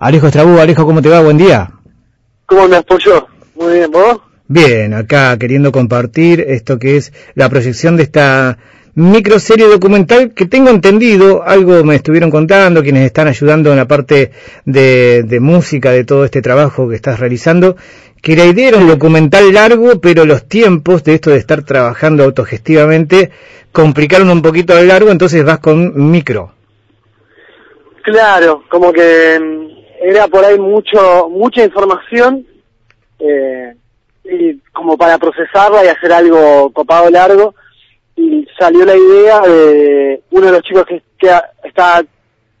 Alejo Estrabú, Alejo, ¿cómo te va? Buen día. ¿Cómo me apoyó? Muy bien, ¿vos? Bien, acá queriendo compartir esto que es la proyección de esta microserie documental que tengo entendido, algo me estuvieron contando quienes están ayudando en la parte de, de música de todo este trabajo que estás realizando, que la idea era un documental largo, pero los tiempos de esto de estar trabajando autogestivamente complicaron un poquito a largo, entonces vas con micro. Claro, como que mm, era por ahí mucho mucha información eh, y como para procesarla y hacer algo copado largo y salió la idea de uno de los chicos que, está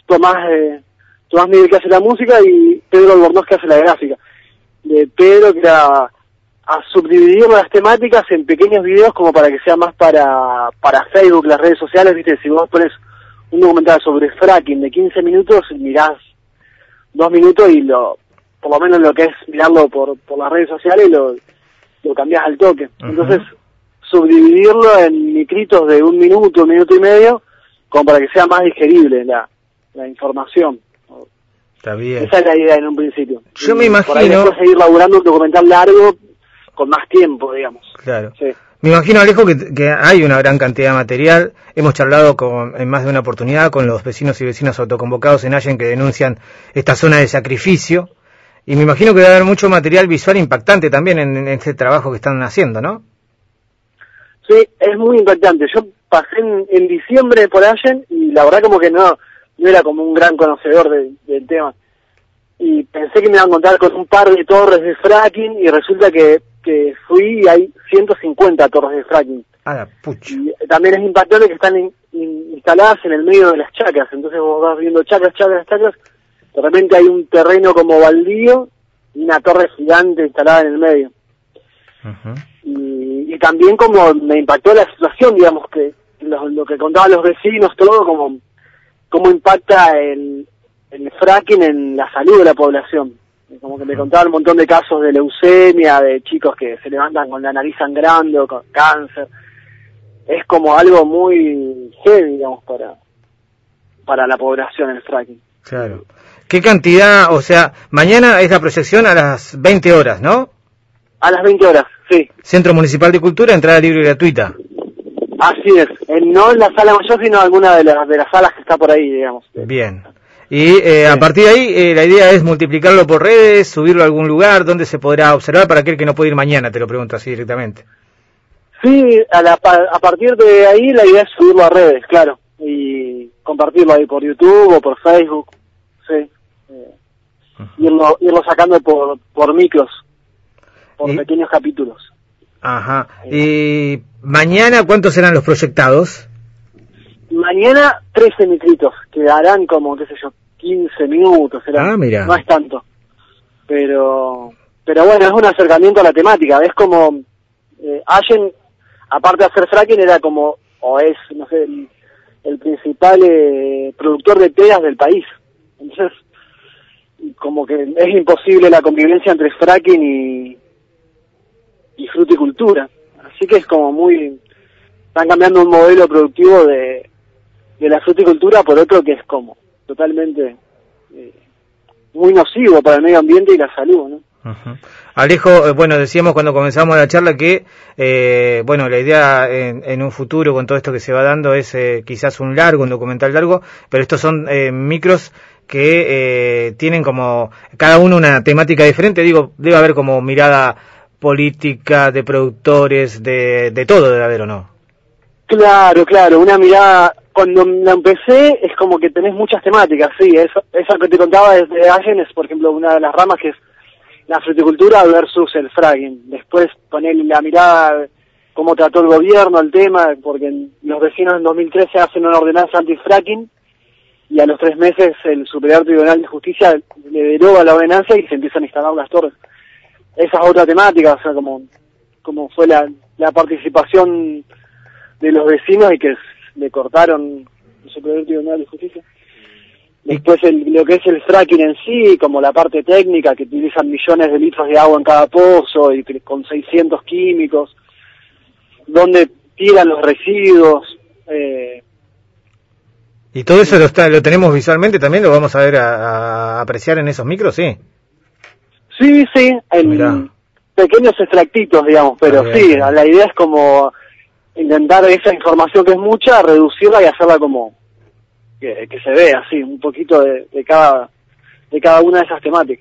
Tomás eh, Tomás Miguel que hace la música y Pedro Albornoz que hace la gráfica. De Pedro que era a subdividir las temáticas en pequeños videos como para que sea más para para Facebook, las redes sociales, viste, si vos pones un documental sobre fracking de 15 minutos, mirás dos minutos y lo, por lo menos lo que es mirarlo por, por las redes sociales, lo, lo cambiás al toque. Entonces, subdividirlo en micritos de un minuto, un minuto y medio, como para que sea más digerible la, la información. Está bien. Esa es la idea en un principio. Yo me imagino- Por ahí después seguir laburando un documental largo con más tiempo, digamos. Claro. Sí. Me imagino, Alejo, que, hay una gran cantidad de material. Hemos charlado con, en más de una oportunidad con los vecinos y vecinas autoconvocados en Allen que denuncian esta zona de sacrificio. Y me imagino que debe haber mucho material visual impactante también en, este trabajo que están haciendo, ¿no? Sí, es muy impactante. Yo pasé en, diciembre por Allen y la verdad como que no, no era como un gran conocedor de- del tema. Y pensé que me iban a encontrar con un par de torres de fracking y resulta que, que fui y hay 150 torres de fracking. Ah, la pucha. Y también es impactante que están in- in- instaladas en el medio de las chacras. Entonces vos vas viendo chacras, chacras, chacras. De repente hay un terreno como baldío y una torre gigante instalada en el medio y, y también como me impactó la situación, digamos, que lo, lo que contaban los vecinos, todo, como cómo impacta el, el fracking en la salud de la población. Como que me contaban un montón de casos de leucemia, de chicos que se levantan con la nariz sangrando, con cáncer. Es como algo muy heavy, digamos, para, para la población el fracking. Claro. ¿Qué cantidad? O sea, mañana es la proyección a las 20 horas, ¿no? A las 20 horas, sí. Centro Municipal de Cultura, entrada libre y gratuita. Así es. En- no en la sala mayor, sino en alguna de las, de las salas que está por ahí, digamos. Bien. Y eh, a partir de ahí, eh, la idea es multiplicarlo por redes, subirlo a algún lugar donde se podrá observar para aquel que no puede ir mañana, te lo pregunto así directamente. Sí, a, la, a partir de ahí la idea es subirlo a redes, claro, y compartirlo ahí por YouTube o por Facebook, sí. Eh, irlo, irlo sacando por, por micros, por Y- pequeños capítulos. Ajá. Y mañana, ¿cuántos serán los proyectados? Mañana 13 micritos, que harán como, qué sé yo, 15 minutos, será. Ah, mira. no es tanto. Pero, pero bueno, es un acercamiento a la temática, es como, eh, Allen, aparte de hacer fracking, era como, o es, no sé, el, el principal eh, productor de teas del país. Entonces, como que es imposible la convivencia entre fracking y, y fruticultura. Así que es como muy, están cambiando un modelo productivo de, de la fruticultura por otro que es como totalmente eh, muy nocivo para el medio ambiente y la salud, ¿no? Alejo, eh, bueno, decíamos cuando comenzamos la charla que, eh, bueno, la idea en, en un futuro con todo esto que se va dando es eh, quizás un largo, un documental largo, pero estos son eh, micros que eh, tienen como cada uno una temática diferente. Digo, debe haber como mirada política, de productores, de, de todo debe haber o no. Claro, claro, una mirada, cuando empecé es como que tenés muchas temáticas, sí, eso, esa que te contaba desde Allen es, por ejemplo, una de las ramas que es la fruticultura versus el fracking. Después poner la mirada, cómo trató el gobierno el tema, porque los vecinos en 2013 hacen una ordenanza anti-fracking y a los tres meses el Superior Tribunal de Justicia le deroga la ordenanza y se empiezan a instalar las torres. Esa es otra temática, o sea, como, como fue la, la participación de los vecinos y que le cortaron el Superior Tribunal de Justicia. Después el- lo que es el fracking en sí, como la parte técnica, que utilizan millones de litros de agua en cada pozo y con 600 químicos, donde tiran los residuos, eh, ¿Y todo eso lo, está, lo tenemos visualmente también? ¿Lo vamos a ver a, apreciar en esos micros? Sí. Sí, sí, en pequeños extractitos, digamos, pero ah, sí, la idea es como intentar esa información que es mucha, reducirla y hacerla como que, se vea, así, un poquito de, de cada de cada una de esas temáticas.